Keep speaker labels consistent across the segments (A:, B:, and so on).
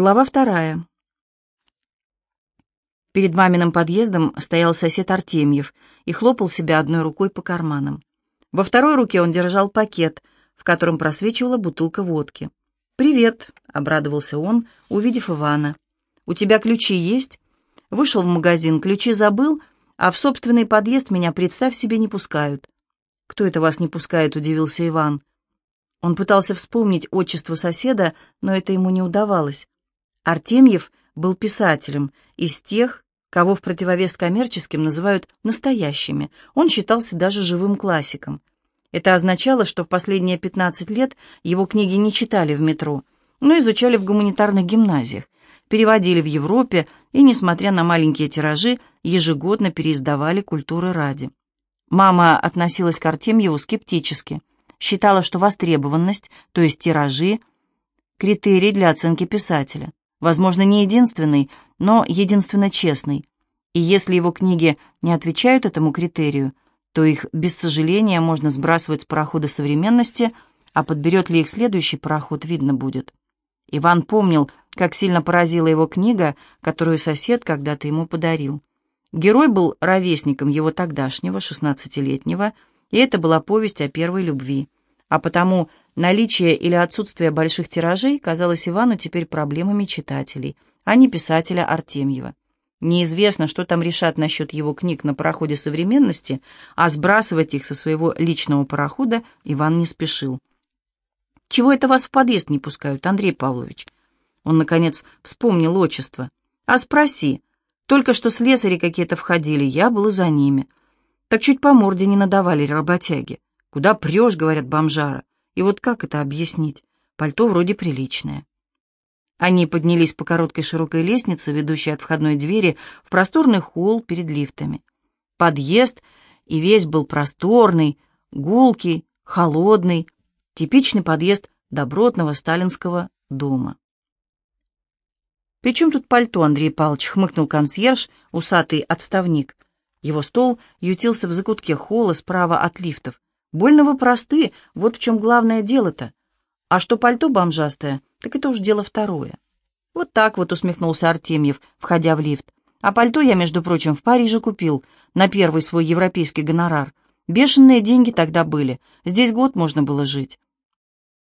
A: Глава вторая. Перед маминым подъездом стоял сосед Артемьев и хлопал себя одной рукой по карманам. Во второй руке он держал пакет, в котором просвечивала бутылка водки. «Привет», — обрадовался он, увидев Ивана. «У тебя ключи есть?» Вышел в магазин, ключи забыл, а в собственный подъезд меня, представь себе, не пускают. «Кто это вас не пускает?» — удивился Иван. Он пытался вспомнить отчество соседа, но это ему не удавалось. Артемьев был писателем, из тех, кого в противовес коммерческим называют настоящими. Он считался даже живым классиком. Это означало, что в последние 15 лет его книги не читали в метро, но изучали в гуманитарных гимназиях, переводили в Европе и, несмотря на маленькие тиражи, ежегодно переиздавали «Культуры ради». Мама относилась к Артемьеву скептически, считала, что востребованность, то есть тиражи, критерий для оценки писателя. Возможно, не единственный, но единственно честный. И если его книги не отвечают этому критерию, то их без сожаления можно сбрасывать с парохода современности, а подберет ли их следующий пароход, видно будет. Иван помнил, как сильно поразила его книга, которую сосед когда-то ему подарил. Герой был ровесником его тогдашнего, шестнадцатилетнего, и это была повесть о первой любви а потому наличие или отсутствие больших тиражей казалось Ивану теперь проблемами читателей, а не писателя Артемьева. Неизвестно, что там решат насчет его книг на пароходе современности, а сбрасывать их со своего личного парохода Иван не спешил. «Чего это вас в подъезд не пускают, Андрей Павлович?» Он, наконец, вспомнил отчество. «А спроси. Только что слесари какие-то входили, я был за ними. Так чуть по морде не надавали работяги. «Куда прешь?» — говорят бомжара. И вот как это объяснить? Пальто вроде приличное. Они поднялись по короткой широкой лестнице, ведущей от входной двери, в просторный холл перед лифтами. Подъезд и весь был просторный, гулкий, холодный, типичный подъезд добротного сталинского дома. «При чем тут пальто, Андрей Павлович?» — хмыкнул консьерж, усатый отставник. Его стол ютился в закутке холла справа от лифтов. Больно вы просты, вот в чем главное дело-то. А что пальто бомжастое, так это уж дело второе. Вот так вот усмехнулся Артемьев, входя в лифт. А пальто я, между прочим, в Париже купил, на первый свой европейский гонорар. Бешеные деньги тогда были, здесь год можно было жить.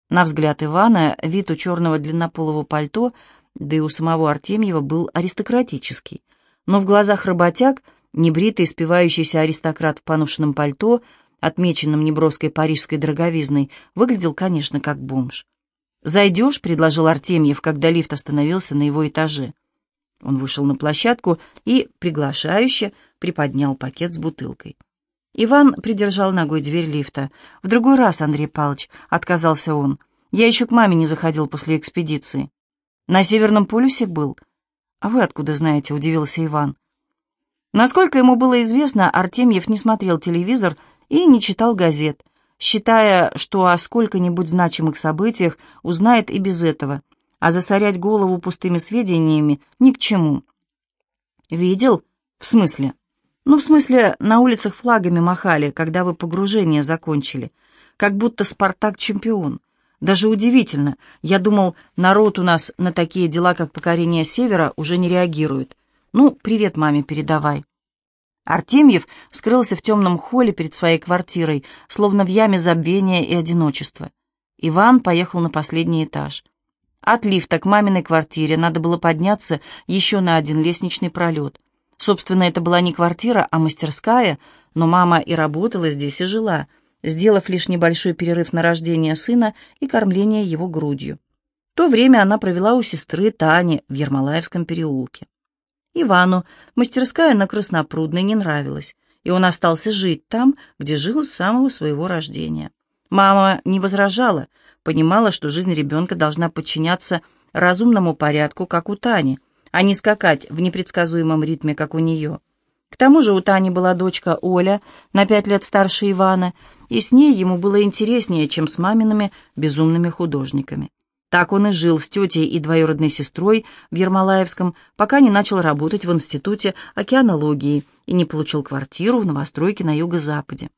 A: На взгляд Ивана вид у черного длиннополого пальто, да и у самого Артемьева был аристократический. Но в глазах работяг, небритый, спивающийся аристократ в поношенном пальто — отмеченным неброской парижской дороговизной, выглядел, конечно, как бомж. «Зайдешь?» — предложил Артемьев, когда лифт остановился на его этаже. Он вышел на площадку и, приглашающе, приподнял пакет с бутылкой. Иван придержал ногой дверь лифта. «В другой раз, Андрей Павлович», — отказался он. «Я еще к маме не заходил после экспедиции». «На Северном полюсе был?» «А вы откуда знаете?» — удивился Иван. Насколько ему было известно, Артемьев не смотрел телевизор и не читал газет, считая, что о сколько-нибудь значимых событиях узнает и без этого, а засорять голову пустыми сведениями ни к чему. «Видел? В смысле?» «Ну, в смысле, на улицах флагами махали, когда вы погружение закончили, как будто «Спартак» чемпион. Даже удивительно. Я думал, народ у нас на такие дела, как покорение Севера, уже не реагирует. Ну, привет маме передавай». Артемьев скрылся в темном холле перед своей квартирой, словно в яме забвения и одиночества. Иван поехал на последний этаж. От лифта к маминой квартире надо было подняться еще на один лестничный пролет. Собственно, это была не квартира, а мастерская, но мама и работала здесь, и жила, сделав лишь небольшой перерыв на рождение сына и кормление его грудью. То время она провела у сестры Тани в Ермолаевском переулке. Ивану мастерская на Краснопрудной не нравилась, и он остался жить там, где жил с самого своего рождения. Мама не возражала, понимала, что жизнь ребенка должна подчиняться разумному порядку, как у Тани, а не скакать в непредсказуемом ритме, как у нее. К тому же у Тани была дочка Оля, на пять лет старше Ивана, и с ней ему было интереснее, чем с мамиными безумными художниками. Так он и жил с тетей и двоюродной сестрой в Ермолаевском, пока не начал работать в Институте океанологии и не получил квартиру в новостройке на юго-западе.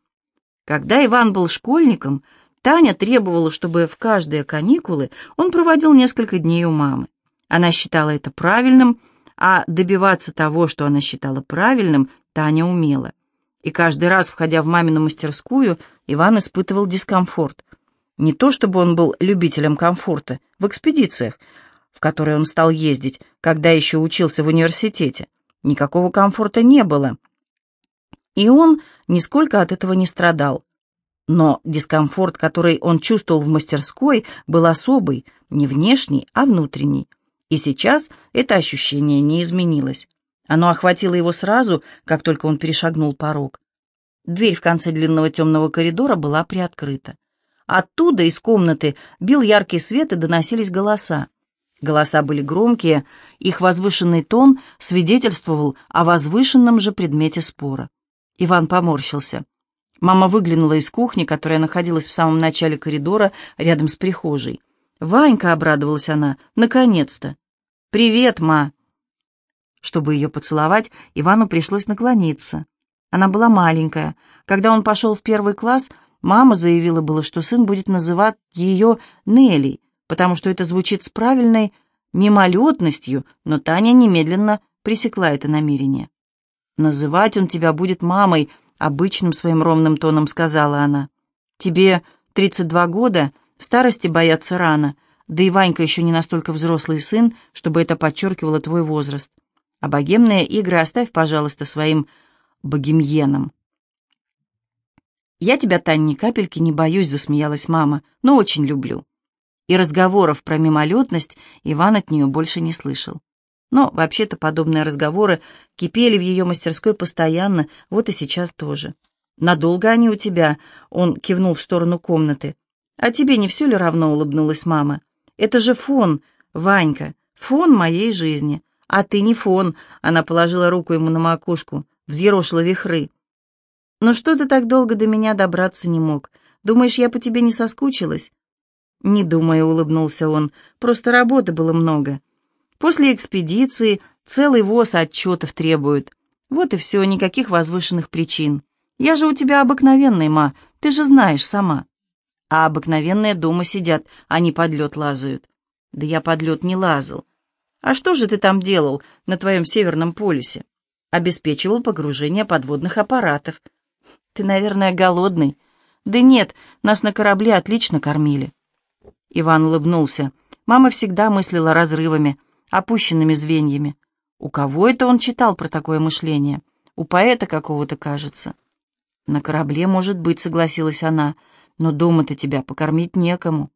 A: Когда Иван был школьником, Таня требовала, чтобы в каждые каникулы он проводил несколько дней у мамы. Она считала это правильным, а добиваться того, что она считала правильным, Таня умела. И каждый раз, входя в мамину мастерскую, Иван испытывал дискомфорт. Не то чтобы он был любителем комфорта в экспедициях, в которые он стал ездить, когда еще учился в университете. Никакого комфорта не было. И он нисколько от этого не страдал. Но дискомфорт, который он чувствовал в мастерской, был особый, не внешний, а внутренний. И сейчас это ощущение не изменилось. Оно охватило его сразу, как только он перешагнул порог. Дверь в конце длинного темного коридора была приоткрыта. Оттуда, из комнаты, бил яркий свет и доносились голоса. Голоса были громкие, их возвышенный тон свидетельствовал о возвышенном же предмете спора. Иван поморщился. Мама выглянула из кухни, которая находилась в самом начале коридора, рядом с прихожей. «Ванька!» — обрадовалась она. «Наконец-то!» «Привет, ма!» Чтобы ее поцеловать, Ивану пришлось наклониться. Она была маленькая. Когда он пошел в первый класс, мама заявила было, что сын будет называть ее Нелли, потому что это звучит с правильной мимолетностью, но Таня немедленно пресекла это намерение. «Называть он тебя будет мамой», — обычным своим ровным тоном сказала она. «Тебе 32 года, старости бояться рано, да и Ванька еще не настолько взрослый сын, чтобы это подчеркивало твой возраст. А богемные игры оставь, пожалуйста, своим богемьенам». «Я тебя, Тань, ни капельки не боюсь», — засмеялась мама, — «но очень люблю». И разговоров про мимолетность Иван от нее больше не слышал. Но вообще-то подобные разговоры кипели в ее мастерской постоянно, вот и сейчас тоже. «Надолго они у тебя?» — он кивнул в сторону комнаты. «А тебе не все ли равно?» — улыбнулась мама. «Это же фон, Ванька, фон моей жизни. А ты не фон!» — она положила руку ему на макушку, взъерошила вихры. «Но что ты так долго до меня добраться не мог? Думаешь, я по тебе не соскучилась?» «Не думаю», — улыбнулся он, — «просто работы было много. После экспедиции целый воз отчетов требуют. Вот и все, никаких возвышенных причин. Я же у тебя обыкновенный, ма, ты же знаешь сама. А обыкновенные дома сидят, они под лед лазают. Да я под лед не лазал. А что же ты там делал на твоем северном полюсе? Обеспечивал погружение подводных аппаратов. Ты, наверное, голодный. Да нет, нас на корабле отлично кормили. Иван улыбнулся. Мама всегда мыслила разрывами опущенными звеньями. У кого это он читал про такое мышление? У поэта какого-то, кажется. На корабле, может быть, согласилась она, но дома-то тебя покормить некому.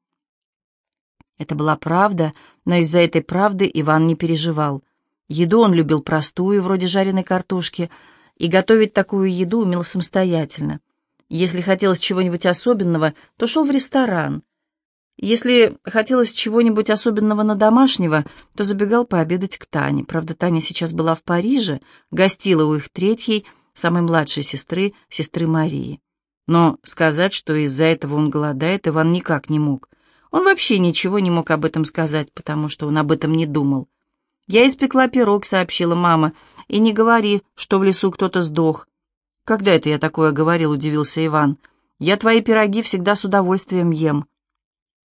A: Это была правда, но из-за этой правды Иван не переживал. Еду он любил простую, вроде жареной картошки, и готовить такую еду умел самостоятельно. Если хотелось чего-нибудь особенного, то шел в ресторан. Если хотелось чего-нибудь особенного на домашнего, то забегал пообедать к Тане. Правда, Таня сейчас была в Париже, гостила у их третьей, самой младшей сестры, сестры Марии. Но сказать, что из-за этого он голодает, Иван никак не мог. Он вообще ничего не мог об этом сказать, потому что он об этом не думал. «Я испекла пирог», — сообщила мама, — «и не говори, что в лесу кто-то сдох». «Когда это я такое говорил?» — удивился Иван. «Я твои пироги всегда с удовольствием ем».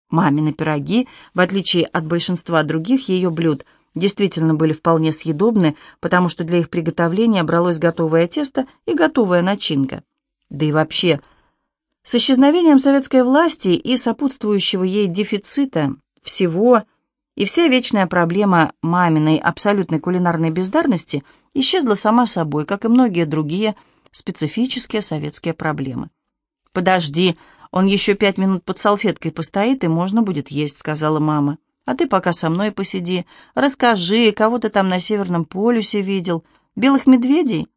A: Мамины пироги, в отличие от большинства других ее блюд, действительно были вполне съедобны, потому что для их приготовления бралось готовое тесто и готовая начинка. Да и вообще, с исчезновением советской власти и сопутствующего ей дефицита всего и вся вечная проблема маминой абсолютной кулинарной бездарности исчезла сама собой, как и многие другие специфические советские проблемы. «Подожди», он еще пять минут под салфеткой постоит, и можно будет есть», — сказала мама. «А ты пока со мной посиди. Расскажи, кого ты там на Северном полюсе видел? Белых медведей?»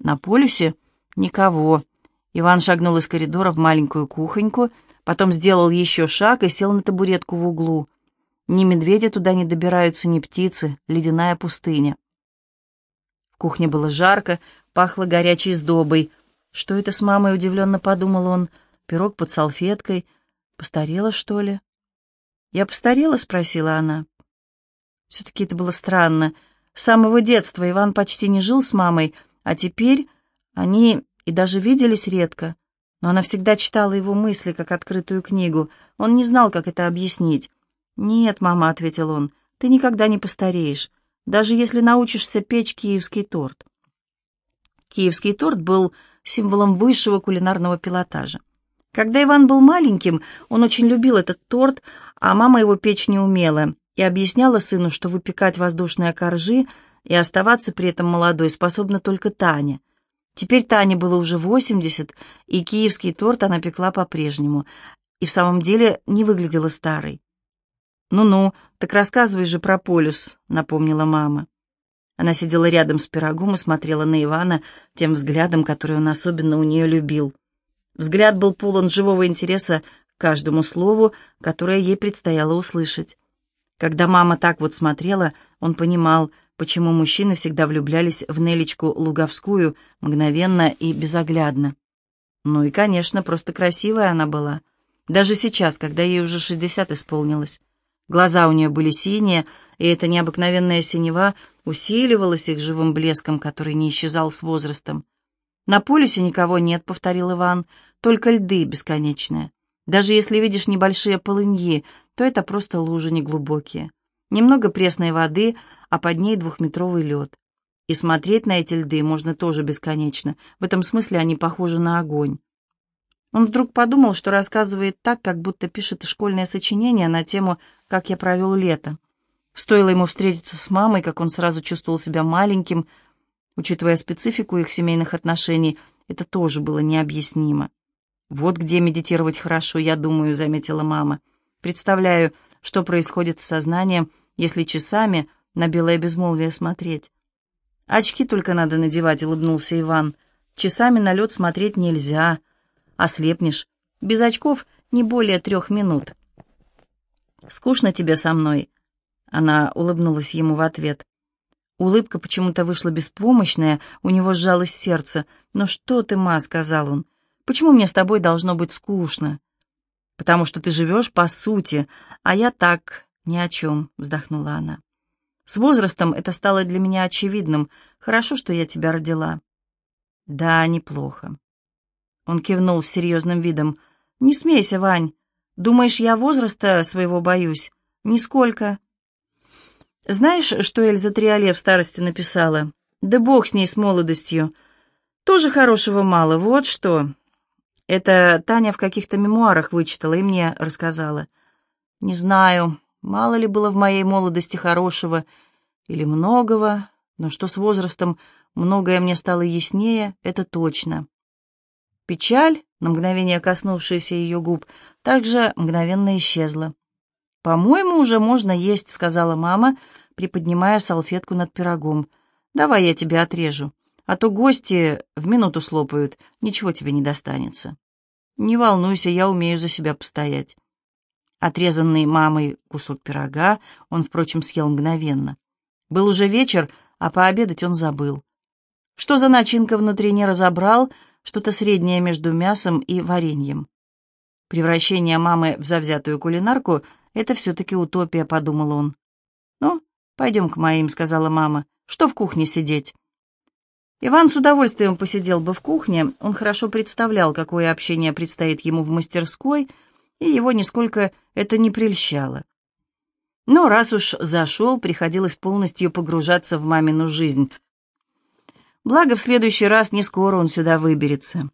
A: «На полюсе? Никого». Иван шагнул из коридора в маленькую кухоньку, потом сделал еще шаг и сел на табуретку в углу. Ни медведи туда не добираются, ни птицы, ледяная пустыня. В кухне было жарко, пахло горячей сдобой. «Что это с мамой?» — удивленно подумал он — пирог под салфеткой. Постарела, что ли? «Я постарела?» — спросила она. Все-таки это было странно. С самого детства Иван почти не жил с мамой, а теперь они и даже виделись редко. Но она всегда читала его мысли, как открытую книгу. Он не знал, как это объяснить. «Нет, мама», — ответил он, — Ты никогда не постареешь, даже если научишься печь киевский торт. Киевский торт был символом высшего кулинарного пилотажа. Когда Иван был маленьким, он очень любил этот торт, а мама его печь не умела и объясняла сыну, что выпекать воздушные коржи и оставаться при этом молодой способна только Таня. Теперь Тане было уже 80, и киевский торт она пекла по-прежнему, и в самом деле не выглядела старой. «Ну-ну, так рассказывай же про полюс», — напомнила мама. Она сидела рядом с пирогом и смотрела на Ивана тем взглядом, который он особенно у нее любил. Взгляд был полон живого интереса к каждому слову, которое ей предстояло услышать. Когда мама так вот смотрела, он понимал, почему мужчины всегда влюблялись в Нелечку Луговскую мгновенно и безоглядно. Ну и, конечно, просто красивая она была. Даже сейчас, когда ей уже шестьдесят исполнилось. Глаза у нее были синие, и эта необыкновенная синева усиливалась их живым блеском, который не исчезал с возрастом. «На полюсе никого нет», — повторил Иван, — «только льды бесконечные. Даже если видишь небольшие полыньи, то это просто лужи неглубокие. Немного пресной воды, а под ней двухметровый лед. И смотреть на эти льды можно тоже бесконечно. В этом смысле они похожи на огонь. Он вдруг подумал, что рассказывает так, как будто пишет школьное сочинение на тему «Как я провел лето». Стоило ему встретиться с мамой, как он сразу чувствовал себя маленьким. Учитывая специфику их семейных отношений, это тоже было необъяснимо. «Вот где медитировать хорошо, я думаю», — заметила мама. «Представляю, что происходит с сознанием, если часами на белое безмолвие смотреть». «Очки только надо надевать», — улыбнулся Иван. «Часами на лед смотреть нельзя» ослепнешь. Без очков не более трех минут. «Скучно тебе со мной?» Она улыбнулась ему в ответ. Улыбка почему-то вышла беспомощная, у него сжалось сердце. «Но что ты, ма?» — сказал он. «Почему мне с тобой должно быть скучно?» «Потому что ты живешь по сути, а я так, ни о чем», — вздохнула она. «С возрастом это стало для меня очевидным. Хорошо, что я тебя родила». «Да, неплохо». Он кивнул с серьезным видом. «Не смейся, Вань. Думаешь, я возраста своего боюсь? Нисколько». «Знаешь, что Эльза Триоле в старости написала? Да бог с ней, с молодостью. Тоже хорошего мало, вот что». Это Таня в каких-то мемуарах вычитала и мне рассказала. Не знаю, мало ли было в моей молодости хорошего или многого, но что с возрастом многое мне стало яснее, это точно. Печаль, на мгновение коснувшаяся ее губ, также мгновенно исчезла. «По-моему, уже можно есть», — сказала мама, приподнимая салфетку над пирогом. «Давай я тебе отрежу, а то гости в минуту слопают, ничего тебе не достанется». «Не волнуйся, я умею за себя постоять». Отрезанный мамой кусок пирога он, впрочем, съел мгновенно. Был уже вечер, а пообедать он забыл. Что за начинка внутри не разобрал — что-то среднее между мясом и вареньем. Превращение мамы в завзятую кулинарку — это все-таки утопия, подумал он. «Ну, пойдем к моим», — сказала мама. «Что в кухне сидеть?» Иван с удовольствием посидел бы в кухне, он хорошо представлял, какое общение предстоит ему в мастерской, и его нисколько это не прельщало. Но раз уж зашел, приходилось полностью погружаться в мамину жизнь, Благо, в следующий раз не скоро он сюда выберется.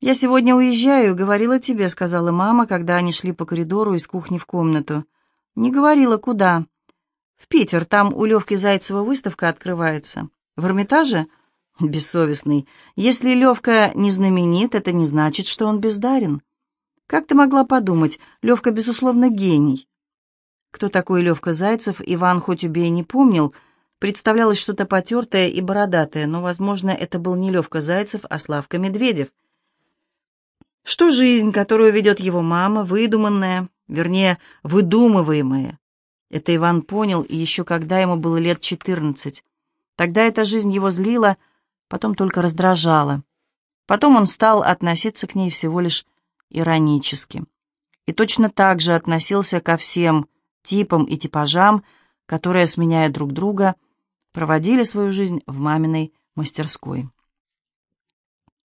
A: «Я сегодня уезжаю, говорила тебе», — сказала мама, когда они шли по коридору из кухни в комнату. «Не говорила, куда?» «В Питер, там у Левки Зайцева выставка открывается. В Эрмитаже?» «Бессовестный. Если Левка не знаменит, это не значит, что он бездарен. Как ты могла подумать, Левка, безусловно, гений?» Кто такой Левка Зайцев, Иван хоть убей не помнил, — Представлялось что-то потертое и бородатое, но, возможно, это был не Левка Зайцев, а Славка Медведев. Что жизнь, которую ведет его мама, выдуманная, вернее, выдумываемая. Это Иван понял, и еще когда ему было лет четырнадцать. Тогда эта жизнь его злила, потом только раздражала. Потом он стал относиться к ней всего лишь иронически. И точно так же относился ко всем типам и типажам, которые, сменяя друг друга, проводили свою жизнь в маминой мастерской.